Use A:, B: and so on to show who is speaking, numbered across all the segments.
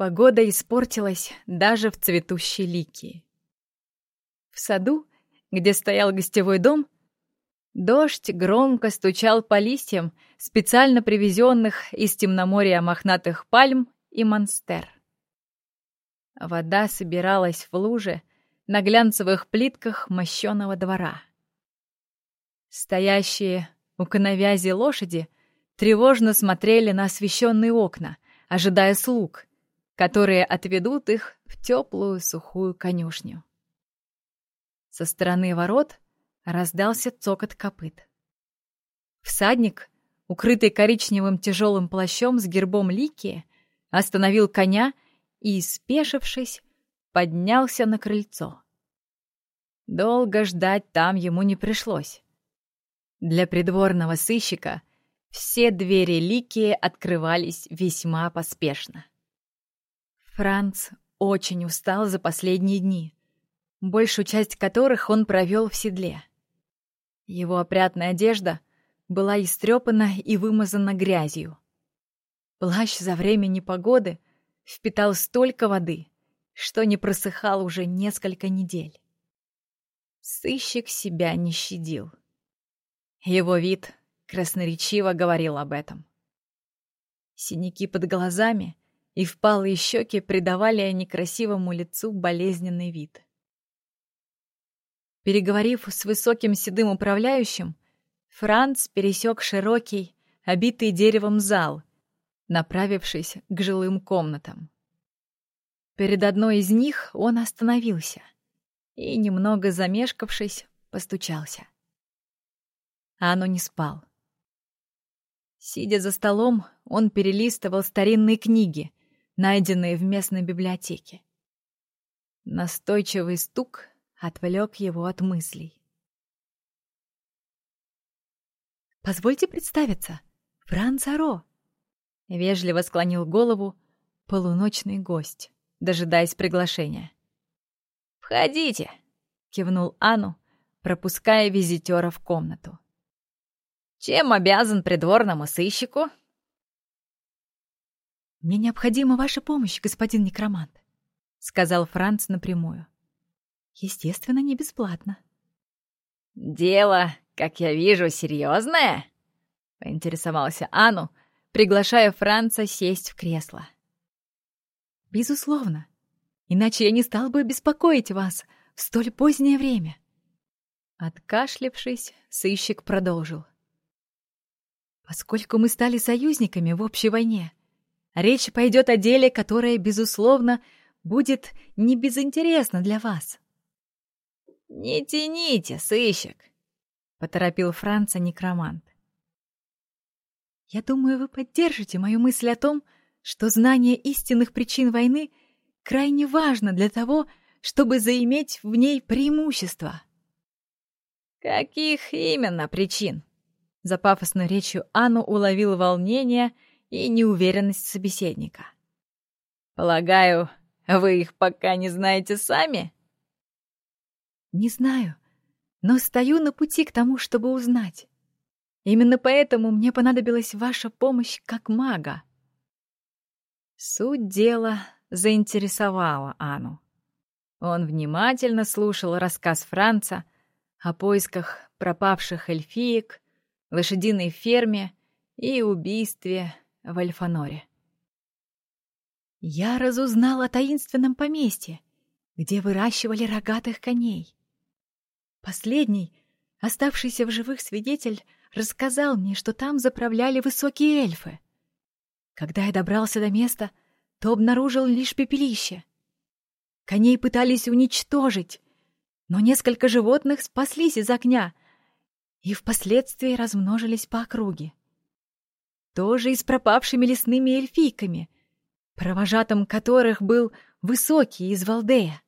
A: Погода испортилась даже в цветущей ликии. В саду, где стоял гостевой дом, дождь громко стучал по листьям специально привезенных из темноморья мохнатых пальм и монстер. Вода собиралась в луже на глянцевых плитках мощеного двора. Стоящие у коновязи лошади тревожно смотрели на освещенные окна, ожидая слуг, которые отведут их в теплую сухую конюшню. Со стороны ворот раздался цокот копыт. Всадник, укрытый коричневым тяжелым плащом с гербом Ликии, остановил коня и, спешившись, поднялся на крыльцо. Долго ждать там ему не пришлось. Для придворного сыщика все двери Ликии открывались весьма поспешно. Франц очень устал за последние дни, большую часть которых он провел в седле. Его опрятная одежда была истрепана и вымазана грязью. Плащ за время непогоды впитал столько воды, что не просыхал уже несколько недель. Сыщик себя не щадил. Его вид красноречиво говорил об этом. Синяки под глазами и впалые щеки придавали некрасивому лицу болезненный вид. Переговорив с высоким седым управляющим, Франц пересек широкий, обитый деревом зал, направившись к жилым комнатам. Перед одной из них он остановился и, немного замешкавшись, постучался. Ано не спал. Сидя за столом, он перелистывал старинные книги, найденные в местной библиотеке. Настойчивый стук отвлек его от мыслей. «Позвольте представиться, Франц Аро!» Вежливо склонил голову полуночный гость, дожидаясь приглашения. «Входите!» — кивнул Ану, пропуская визитера в комнату. «Чем обязан придворному сыщику?»
B: «Мне необходима ваша помощь, господин некромант», — сказал Франц напрямую. «Естественно, не бесплатно».
A: «Дело, как я вижу, серьезное?» — поинтересовался Ану, приглашая Франца сесть в кресло.
B: «Безусловно. Иначе я не стал бы беспокоить вас в столь позднее время».
A: Откашлившись, сыщик продолжил.
B: «Поскольку мы стали союзниками в общей войне, Речь пойдет о деле, которое, безусловно, будет не безинтересно для вас.
A: «Не тяните, сыщик!» — поторопил Франца некромант.
B: «Я думаю, вы поддержите мою мысль о том, что знание истинных причин войны крайне важно для того, чтобы заиметь в ней преимущество».
A: «Каких именно причин?» За пафосной речью Анну уловил волнение — и неуверенность собеседника. «Полагаю, вы их пока не знаете сами?»
B: «Не знаю, но стою на пути к тому, чтобы узнать. Именно поэтому мне понадобилась ваша помощь как мага».
A: Суть дела заинтересовала Анну. Он внимательно слушал рассказ Франца о поисках пропавших эльфиек, лошадиной ферме и убийстве в Альфаноре.
B: Я разузнал о таинственном поместье, где выращивали рогатых коней. Последний, оставшийся в живых свидетель, рассказал мне, что там заправляли высокие эльфы. Когда я добрался до места, то обнаружил лишь пепелище. Коней пытались уничтожить, но несколько животных спаслись из огня и впоследствии размножились по округе тоже и с пропавшими лесными эльфийками, провожатым которых был высокий из Валдея.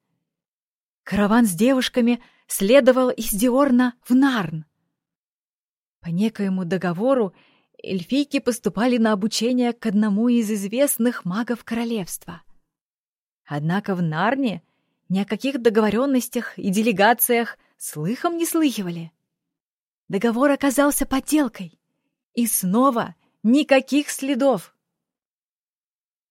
B: Караван с девушками следовал из Диорна в Нарн. По некоему договору эльфийки поступали на обучение к одному из известных магов королевства. Однако в Нарне ни о каких договоренностях и делегациях слыхом не слыхивали. Договор оказался подделкой. И снова Никаких следов.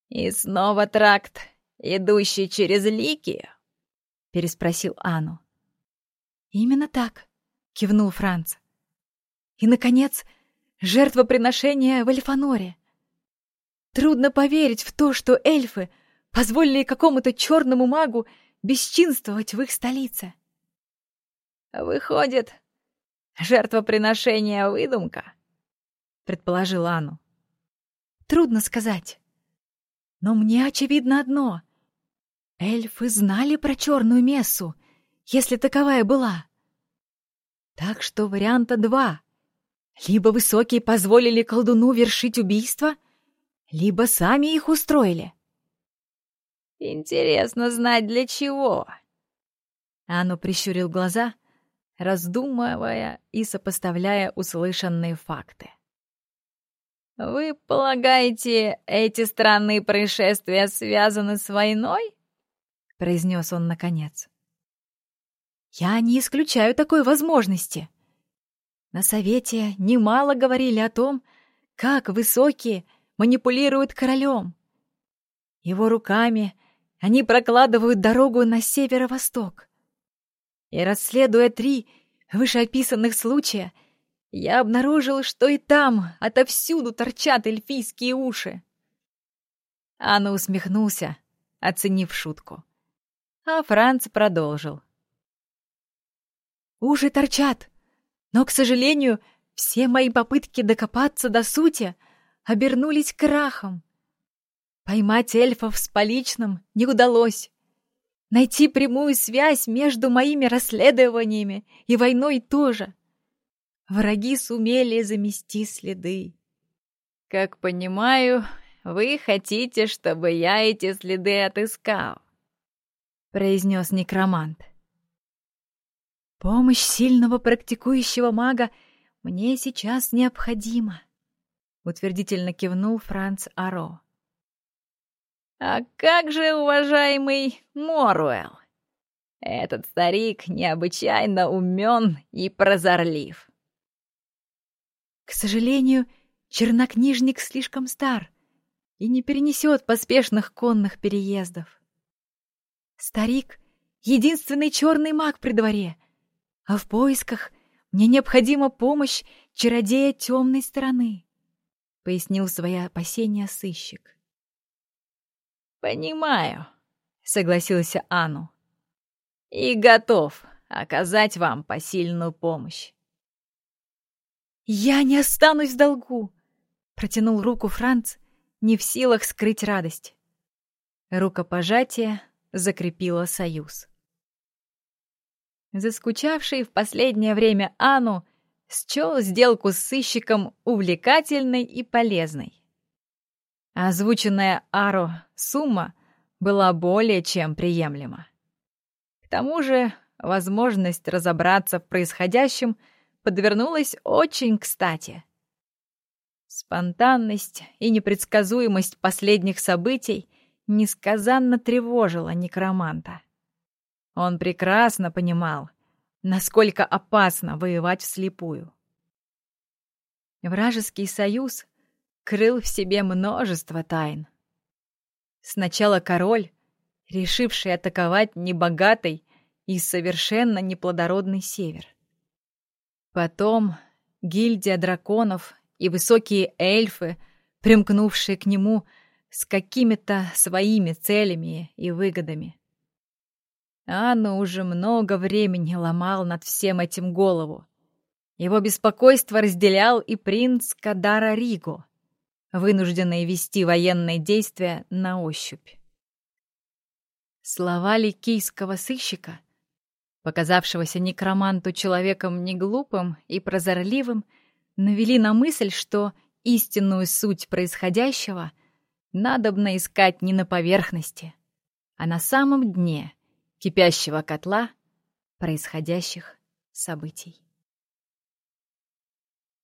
A: «И снова тракт, идущий через Ликию?» — переспросил Анну.
B: «Именно так», — кивнул Франц. «И, наконец, жертвоприношение в Эльфаноре. Трудно поверить в то, что эльфы позволили какому-то черному магу бесчинствовать в их столице».
A: «Выходит, жертвоприношение — выдумка?» — предположил Анну.
B: «Трудно сказать. Но мне очевидно одно. Эльфы знали про черную мессу, если таковая была. Так что варианта два. Либо высокие позволили колдуну вершить убийство, либо сами их устроили.
A: Интересно знать, для чего. Анну прищурил глаза, раздумывая и сопоставляя услышанные факты. «Вы полагаете, эти странные происшествия связаны с войной?» — произнес он наконец.
B: «Я не исключаю такой возможности. На совете немало говорили о том, как высокие манипулируют королем. Его руками они прокладывают дорогу на северо-восток. И расследуя три вышеописанных случая, я обнаружил, что и там отовсюду торчат эльфийские уши. Анна усмехнулся, оценив шутку. А Франц продолжил. «Уши торчат, но, к сожалению, все мои попытки докопаться до сути обернулись крахом. Поймать эльфов с поличным не удалось. Найти прямую связь между моими расследованиями и войной тоже. Враги сумели замести следы.
A: Как понимаю, вы хотите, чтобы я эти следы отыскал, произнес некромант.
B: Помощь сильного практикующего мага мне сейчас необходима, утвердительно кивнул Франц Аро.
A: А как же уважаемый Моруэлл? Этот старик необычайно умен и прозорлив.
B: К сожалению, чернокнижник слишком стар и не перенесет поспешных конных переездов. Старик — единственный черный маг при дворе, а в поисках мне необходима помощь чародея темной стороны, — пояснил свои опасения сыщик.
A: «Понимаю», — согласился Ану. «И готов оказать вам посильную помощь.
B: «Я не останусь в долгу!» — протянул руку Франц, не в силах скрыть радость. Рукопожатие закрепило союз.
A: Заскучавший в последнее время Ану счел сделку с сыщиком увлекательной и полезной. Озвученная Аро сумма была более чем приемлема. К тому же возможность разобраться в происходящем — подвернулась очень кстати. Спонтанность и непредсказуемость последних событий несказанно тревожила некроманта. Он прекрасно понимал, насколько опасно воевать вслепую. Вражеский союз крыл в себе множество тайн. Сначала король, решивший атаковать небогатый и совершенно неплодородный север. Потом гильдия драконов и высокие эльфы, примкнувшие к нему с какими-то своими целями и выгодами. Анна уже много времени ломал над всем этим голову. Его беспокойство разделял и принц Кадара Риго, вынужденный вести военные действия на ощупь. Слова ликийского сыщика — показавшегося некроманту человеком неглупым и прозорливым, навели на мысль, что истинную суть происходящего надобно искать не на поверхности, а на самом дне кипящего котла происходящих событий.